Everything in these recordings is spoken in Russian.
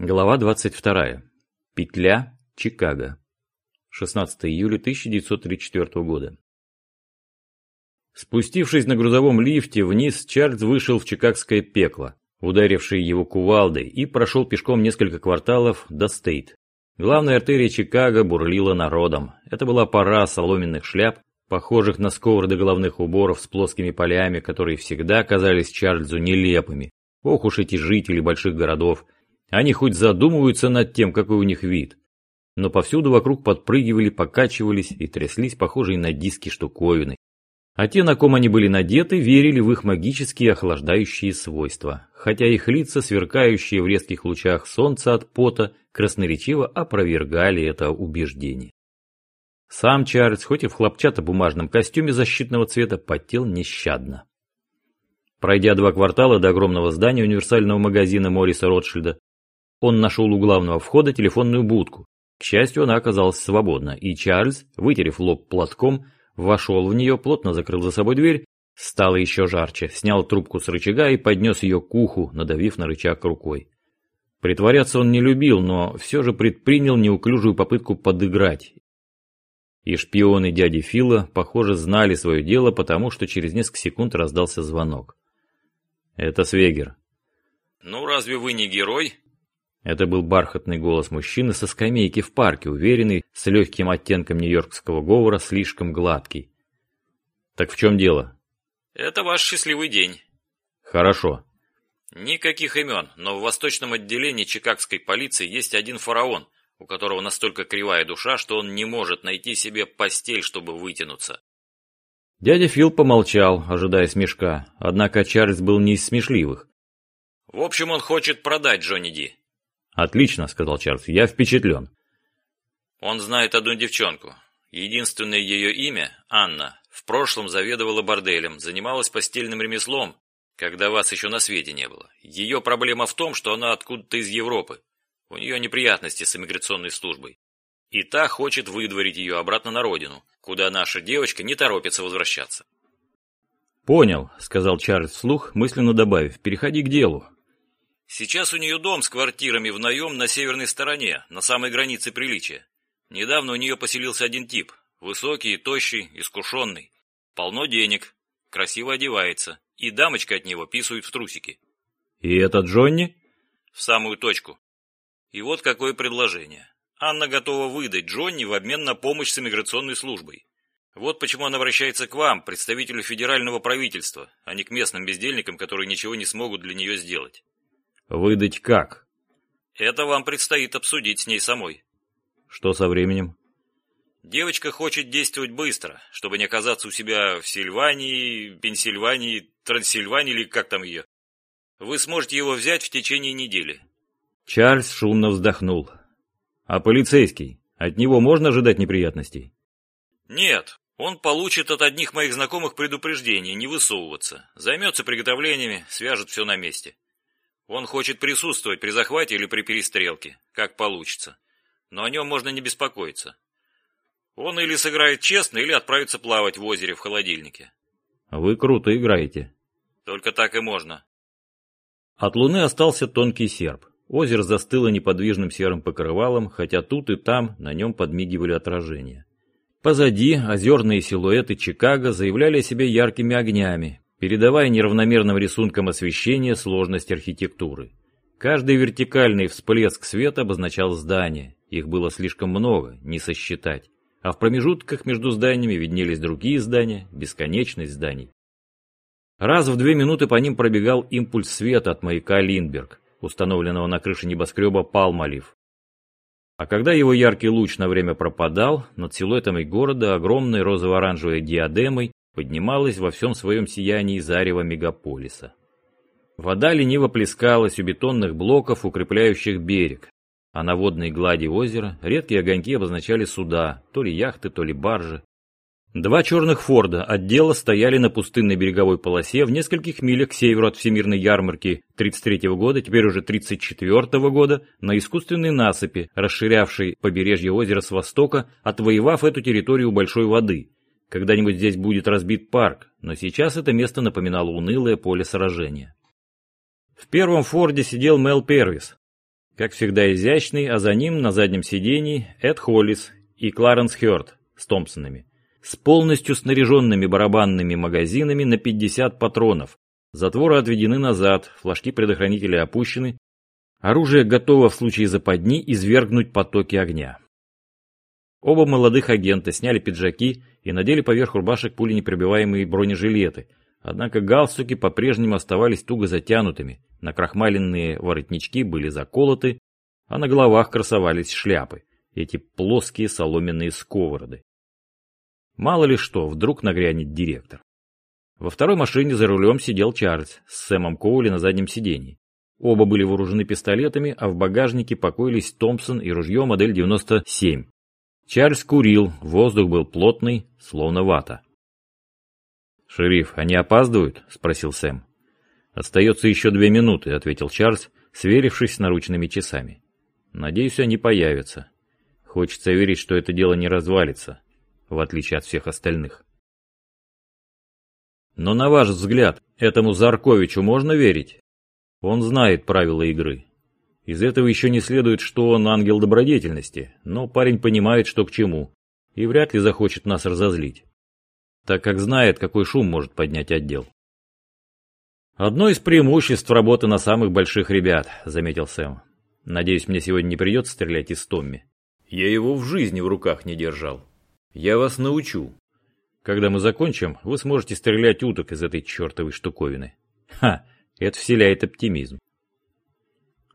Глава 22. Петля. Чикаго. 16 июля 1934 года. Спустившись на грузовом лифте вниз, Чарльз вышел в чикагское пекло, ударившее его кувалдой, и прошел пешком несколько кварталов до Стейт. Главная артерия Чикаго бурлила народом. Это была пора соломенных шляп, похожих на сковороды головных уборов с плоскими полями, которые всегда казались Чарльзу нелепыми. Ох уж эти жители больших городов, они хоть задумываются над тем, какой у них вид. Но повсюду вокруг подпрыгивали, покачивались и тряслись похожие на диски штуковины. А те, на ком они были надеты, верили в их магические охлаждающие свойства, хотя их лица, сверкающие в резких лучах солнца от пота, красноречиво опровергали это убеждение. Сам Чарльз, хоть и в хлопчатобумажном костюме защитного цвета, потел нещадно. Пройдя два квартала до огромного здания универсального магазина Морриса Ротшильда, он нашел у главного входа телефонную будку. К счастью, она оказалась свободна, и Чарльз, вытерев лоб платком, вошел в нее, плотно закрыл за собой дверь, стало еще жарче, снял трубку с рычага и поднес ее к уху, надавив на рычаг рукой. Притворяться он не любил, но все же предпринял неуклюжую попытку подыграть. И шпионы дяди Фила, похоже, знали свое дело, потому что через несколько секунд раздался звонок. «Это Свегер». «Ну, разве вы не герой?» Это был бархатный голос мужчины со скамейки в парке, уверенный, с легким оттенком нью-йоркского говора, слишком гладкий. «Так в чем дело?» «Это ваш счастливый день». «Хорошо». «Никаких имен, но в восточном отделении чикагской полиции есть один фараон, у которого настолько кривая душа, что он не может найти себе постель, чтобы вытянуться». Дядя Фил помолчал, ожидая смешка, однако Чарльз был не из смешливых. «В общем, он хочет продать Джонни Ди». «Отлично», — сказал Чарльз, — «я впечатлен». Он знает одну девчонку. Единственное ее имя, Анна, в прошлом заведовала борделем, занималась постельным ремеслом, когда вас еще на свете не было. Ее проблема в том, что она откуда-то из Европы. У нее неприятности с иммиграционной службой. И та хочет выдворить ее обратно на родину, куда наша девочка не торопится возвращаться. «Понял», — сказал Чарльз вслух, мысленно добавив, «переходи к делу. Сейчас у нее дом с квартирами в наем на северной стороне, на самой границе приличия. Недавно у нее поселился один тип. Высокий, тощий, искушенный. Полно денег. Красиво одевается. И дамочка от него писает в трусики. И это Джонни? В самую точку. И вот какое предложение. Анна готова выдать Джонни в обмен на помощь с иммиграционной службой. Вот почему она обращается к вам, представителю федерального правительства, а не к местным бездельникам, которые ничего не смогут для нее сделать. Выдать как? Это вам предстоит обсудить с ней самой. Что со временем? Девочка хочет действовать быстро, чтобы не оказаться у себя в Сильвании, Пенсильвании, Трансильвании или как там ее. Вы сможете его взять в течение недели. Чарльз шумно вздохнул. А полицейский? От него можно ожидать неприятностей? Нет, он получит от одних моих знакомых предупреждение не высовываться. Займется приготовлениями, свяжет все на месте. Он хочет присутствовать при захвате или при перестрелке, как получится. Но о нем можно не беспокоиться. Он или сыграет честно, или отправится плавать в озере в холодильнике. Вы круто играете. Только так и можно. От луны остался тонкий серп. Озеро застыло неподвижным серым покрывалом, хотя тут и там на нем подмигивали отражения. Позади озерные силуэты Чикаго заявляли о себе яркими огнями, передавая неравномерным рисункам освещения сложность архитектуры. Каждый вертикальный всплеск света обозначал здание, их было слишком много, не сосчитать, а в промежутках между зданиями виднелись другие здания, бесконечность зданий. Раз в две минуты по ним пробегал импульс света от маяка Линдберг, установленного на крыше небоскреба Палмалив. А когда его яркий луч на время пропадал, над силуэтами города огромной розово-оранжевой диадемой поднималась во всем своем сиянии зарево мегаполиса. Вода лениво плескалась у бетонных блоков, укрепляющих берег, а на водной глади озера редкие огоньки обозначали суда, то ли яхты, то ли баржи. Два черных форда отдела стояли на пустынной береговой полосе в нескольких милях к северу от Всемирной ярмарки 33 года, теперь уже 34 года, на искусственной насыпи, расширявшей побережье озера с востока, отвоевав эту территорию большой воды, когда-нибудь здесь будет разбит парк, но сейчас это место напоминало унылое поле сражения. В первом форде сидел Мел Первис. Как всегда изящный, а за ним на заднем сидении Эд Холлис и Кларенс Хёрд с Томпсонами. С полностью снаряженными барабанными магазинами на 50 патронов. Затворы отведены назад, флажки предохранителя опущены. Оружие готово в случае западни извергнуть потоки огня. Оба молодых агента сняли пиджаки и надели поверх рубашек пуленепробиваемые бронежилеты, однако галстуки по-прежнему оставались туго затянутыми, накрахмаленные воротнички были заколоты, а на головах красовались шляпы, эти плоские соломенные сковороды. Мало ли что, вдруг нагрянет директор. Во второй машине за рулем сидел Чарльз с Сэмом Коули на заднем сидении. Оба были вооружены пистолетами, а в багажнике покоились Томпсон и ружье модель 97. Чарльз курил, воздух был плотный, словно вата. «Шериф, они опаздывают?» – спросил Сэм. «Остается еще две минуты», – ответил Чарльз, сверившись с наручными часами. «Надеюсь, они появятся. Хочется верить, что это дело не развалится, в отличие от всех остальных». «Но на ваш взгляд, этому Зарковичу можно верить? Он знает правила игры. Из этого еще не следует, что он ангел добродетельности, но парень понимает, что к чему, и вряд ли захочет нас разозлить, так как знает, какой шум может поднять отдел. «Одно из преимуществ работы на самых больших ребят», — заметил Сэм. «Надеюсь, мне сегодня не придется стрелять из Томми. Я его в жизни в руках не держал. Я вас научу. Когда мы закончим, вы сможете стрелять уток из этой чертовой штуковины. Ха, это вселяет оптимизм.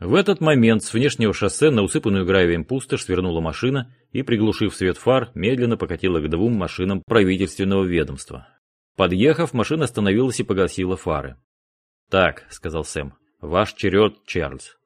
В этот момент с внешнего шоссе на усыпанную гравием пустошь свернула машина и, приглушив свет фар, медленно покатила к двум машинам правительственного ведомства. Подъехав, машина остановилась и погасила фары. «Так», — сказал Сэм, — «ваш черед, Чарльз».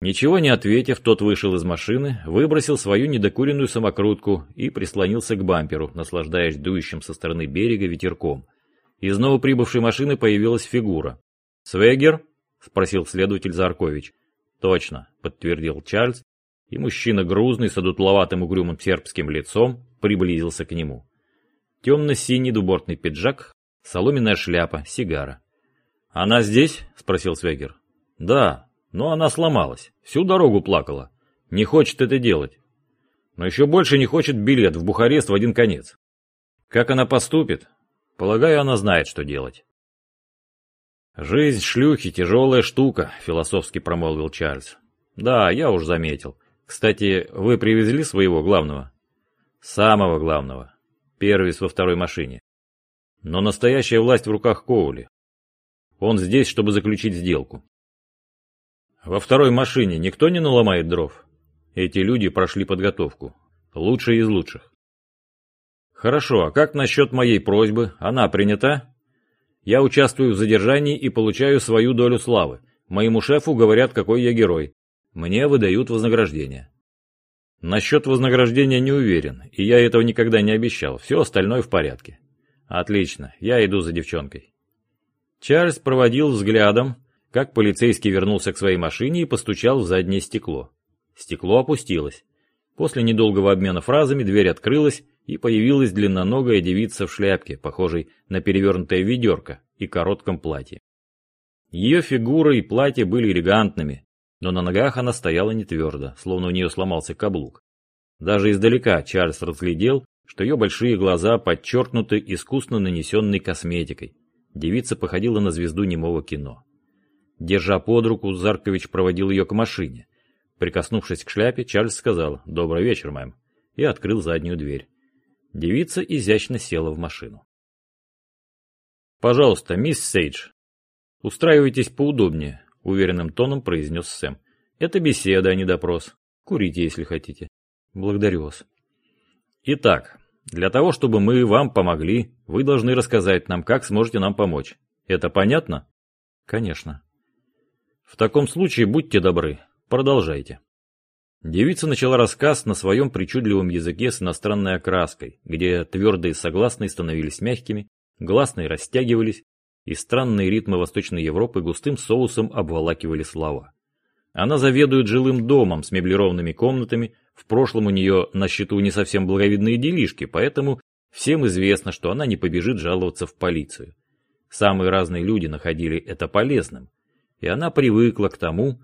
Ничего не ответив, тот вышел из машины, выбросил свою недокуренную самокрутку и прислонился к бамперу, наслаждаясь дующим со стороны берега ветерком. Из новоприбывшей машины появилась фигура. «Свегер?» — спросил следователь Заркович. «Точно», — подтвердил Чарльз, и мужчина грузный с одутловатым угрюмым сербским лицом приблизился к нему. Темно-синий дубортный пиджак, соломенная шляпа, сигара. «Она здесь?» — спросил Свегер. «Да, но она сломалась. Всю дорогу плакала. Не хочет это делать. Но еще больше не хочет билет в Бухарест в один конец. Как она поступит? Полагаю, она знает, что делать». «Жизнь шлюхи — тяжелая штука», — философски промолвил Чарльз. «Да, я уж заметил. Кстати, вы привезли своего главного?» «Самого главного. Первис во второй машине. Но настоящая власть в руках Коули. Он здесь, чтобы заключить сделку. Во второй машине никто не наломает дров. Эти люди прошли подготовку. Лучшие из лучших. Хорошо, а как насчет моей просьбы? Она принята? Я участвую в задержании и получаю свою долю славы. Моему шефу говорят, какой я герой. Мне выдают вознаграждение. Насчет вознаграждения не уверен, и я этого никогда не обещал. Все остальное в порядке. Отлично, я иду за девчонкой. Чарльз проводил взглядом, как полицейский вернулся к своей машине и постучал в заднее стекло. Стекло опустилось. После недолгого обмена фразами дверь открылась, и появилась длинноногая девица в шляпке, похожей на перевернутое ведерко, и коротком платье. Ее фигура и платье были элегантными, но на ногах она стояла не твердо, словно у нее сломался каблук. Даже издалека Чарльз разглядел, что ее большие глаза подчеркнуты искусно нанесенной косметикой. Девица походила на звезду немого кино. Держа под руку, Заркович проводил ее к машине. Прикоснувшись к шляпе, Чарльз сказал «Добрый вечер, мэм» и открыл заднюю дверь. Девица изящно села в машину. «Пожалуйста, мисс Сейдж, устраивайтесь поудобнее», — уверенным тоном произнес Сэм. «Это беседа, а не допрос. Курите, если хотите. Благодарю вас». «Итак, для того, чтобы мы вам помогли, вы должны рассказать нам, как сможете нам помочь. Это понятно?» «Конечно». «В таком случае будьте добры, продолжайте». Девица начала рассказ на своем причудливом языке с иностранной окраской, где твердые согласные становились мягкими, гласные растягивались, и странные ритмы Восточной Европы густым соусом обволакивали слова. Она заведует жилым домом с меблированными комнатами, в прошлом у нее на счету не совсем благовидные делишки, поэтому всем известно, что она не побежит жаловаться в полицию. Самые разные люди находили это полезным, и она привыкла к тому,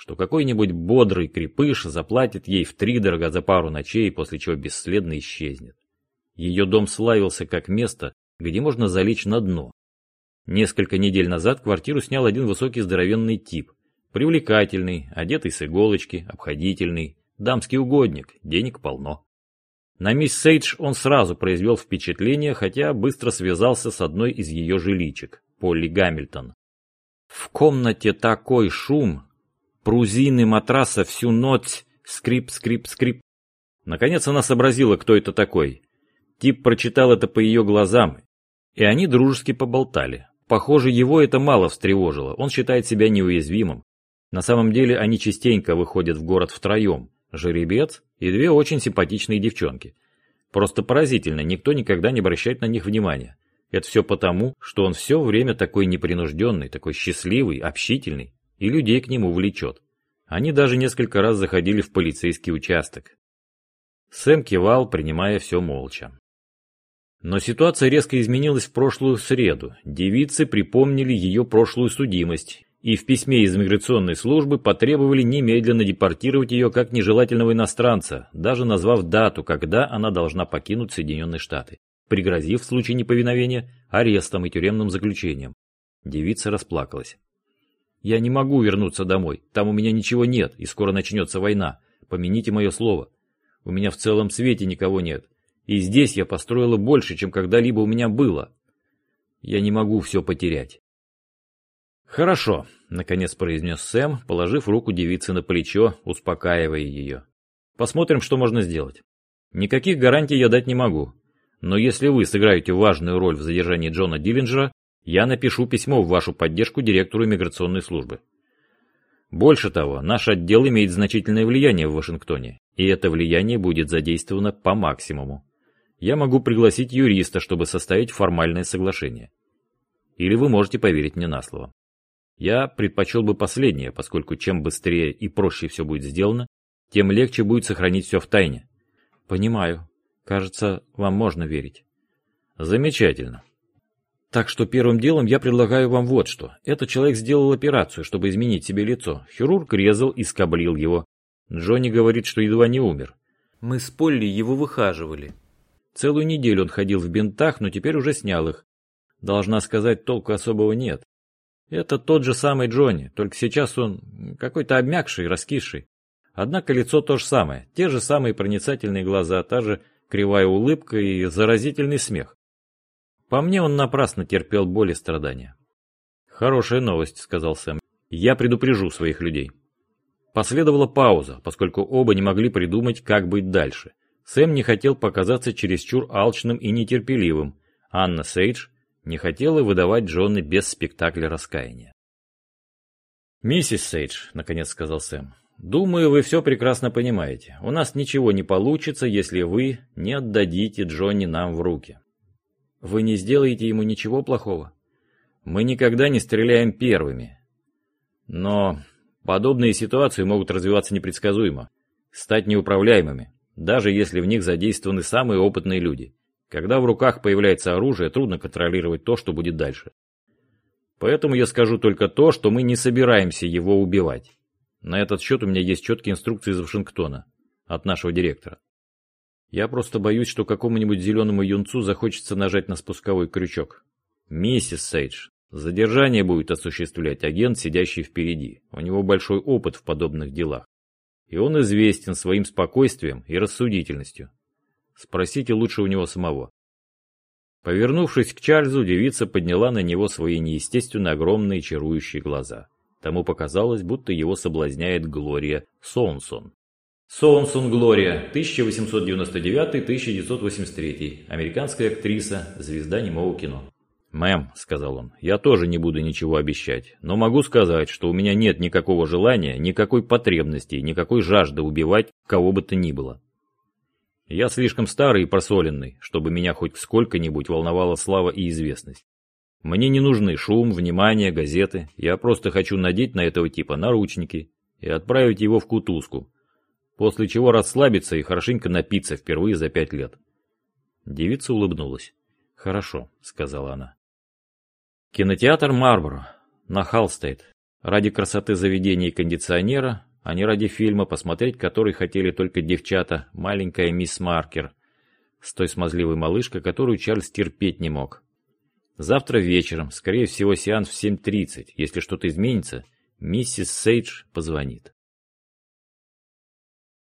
что какой-нибудь бодрый крепыш заплатит ей втридорога за пару ночей, после чего бесследно исчезнет. Ее дом славился как место, где можно залечь на дно. Несколько недель назад квартиру снял один высокий здоровенный тип. Привлекательный, одетый с иголочки, обходительный, дамский угодник, денег полно. На мисс Сейдж он сразу произвел впечатление, хотя быстро связался с одной из ее жиличек, Полли Гамильтон. В комнате такой шум, прузины матраса всю ночь, скрип-скрип-скрип. Наконец она сообразила, кто это такой. Тип прочитал это по ее глазам, и они дружески поболтали. Похоже, его это мало встревожило, он считает себя неуязвимым. На самом деле они частенько выходят в город втроем, жеребец и две очень симпатичные девчонки. Просто поразительно, никто никогда не обращает на них внимания. Это все потому, что он все время такой непринужденный, такой счастливый, общительный, и людей к нему влечет. Они даже несколько раз заходили в полицейский участок. Сэм кивал, принимая все молча. Но ситуация резко изменилась в прошлую среду. Девицы припомнили ее прошлую судимость и в письме из миграционной службы потребовали немедленно депортировать ее как нежелательного иностранца, даже назвав дату, когда она должна покинуть Соединенные Штаты, пригрозив в случае неповиновения арестом и тюремным заключением. Девица расплакалась. «Я не могу вернуться домой, там у меня ничего нет, и скоро начнется война. Помяните мое слово. У меня в целом свете никого нет. И здесь я построила больше, чем когда-либо у меня было. Я не могу все потерять. «Хорошо», — наконец произнес Сэм, положив руку девице на плечо, успокаивая ее. «Посмотрим, что можно сделать. Никаких гарантий я дать не могу. Но если вы сыграете важную роль в задержании Джона Диллинджера, я напишу письмо в вашу поддержку директору иммиграционной службы. Больше того, наш отдел имеет значительное влияние в Вашингтоне, и это влияние будет задействовано по максимуму я могу пригласить юриста, чтобы составить формальное соглашение. Или вы можете поверить мне на слово. Я предпочел бы последнее, поскольку чем быстрее и проще все будет сделано, тем легче будет сохранить все в тайне. Понимаю. Кажется, вам можно верить. Замечательно. Так что первым делом я предлагаю вам вот что. Этот человек сделал операцию, чтобы изменить себе лицо. Хирург резал и скоблил его. Джонни говорит, что едва не умер. Мы с Полли его выхаживали. Целую неделю он ходил в бинтах, но теперь уже снял их. Должна сказать, толку особого нет. Это тот же самый Джонни, только сейчас он какой-то обмякший, раскисший. Однако лицо то же самое, те же самые проницательные глаза, та же кривая улыбка и заразительный смех. По мне он напрасно терпел боль и страдания. «Хорошая новость», — сказал Сэм. «Я предупрежу своих людей». Последовала пауза, поскольку оба не могли придумать, как быть дальше. Сэм не хотел показаться чересчур алчным и нетерпеливым. Анна Сейдж не хотела выдавать Джонны без спектакля раскаяния. «Миссис Сейдж», — наконец сказал Сэм, — «думаю, вы все прекрасно понимаете. У нас ничего не получится, если вы не отдадите Джонни нам в руки. Вы не сделаете ему ничего плохого. Мы никогда не стреляем первыми. Но подобные ситуации могут развиваться непредсказуемо, стать неуправляемыми даже если в них задействованы самые опытные люди. Когда в руках появляется оружие, трудно контролировать то, что будет дальше. Поэтому я скажу только то, что мы не собираемся его убивать. На этот счет у меня есть четкие инструкции из Вашингтона, от нашего директора. Я просто боюсь, что какому-нибудь зеленому юнцу захочется нажать на спусковой крючок. Миссис Сейдж, задержание будет осуществлять агент, сидящий впереди. У него большой опыт в подобных делах и он известен своим спокойствием и рассудительностью. Спросите лучше у него самого. Повернувшись к Чарльзу, девица подняла на него свои неестественно огромные чарующие глаза. Тому показалось, будто его соблазняет Глория Соунсон. Соунсон Глория, 1899-1983, американская актриса, звезда немого кино. «Мэм», — сказал он, — «я тоже не буду ничего обещать, но могу сказать, что у меня нет никакого желания, никакой потребности, никакой жажды убивать кого бы то ни было. Я слишком старый и просоленный, чтобы меня хоть сколько-нибудь волновала слава и известность. Мне не нужны шум, внимание, газеты, я просто хочу надеть на этого типа наручники и отправить его в кутузку, после чего расслабиться и хорошенько напиться впервые за пять лет». Девица улыбнулась. «Хорошо», — сказала она. Кинотеатр Марборо на Халстейт. Ради красоты заведения и кондиционера, а не ради фильма, посмотреть который хотели только девчата, маленькая мисс Маркер, с той смазливой малышкой, которую Чарльз терпеть не мог. Завтра вечером, скорее всего, сеанс в 7.30. Если что-то изменится, миссис Сейдж позвонит.